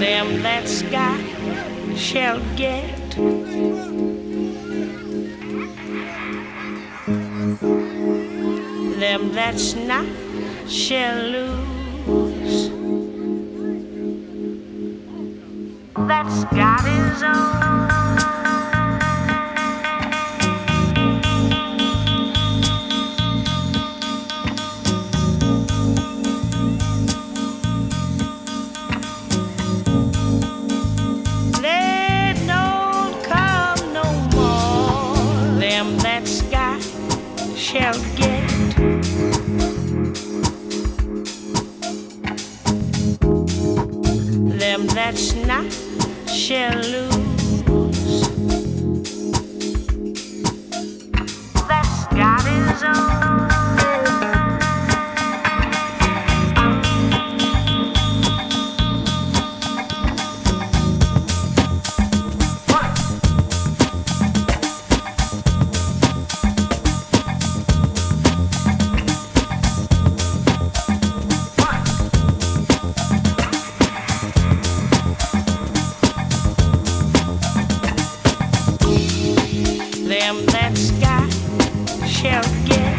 Them that's got shall get. Them that's not shall lose. That's own. Shall get. Them that's not shall lose. That's got his own. Them that's got shall get.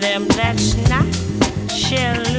Them that's not shall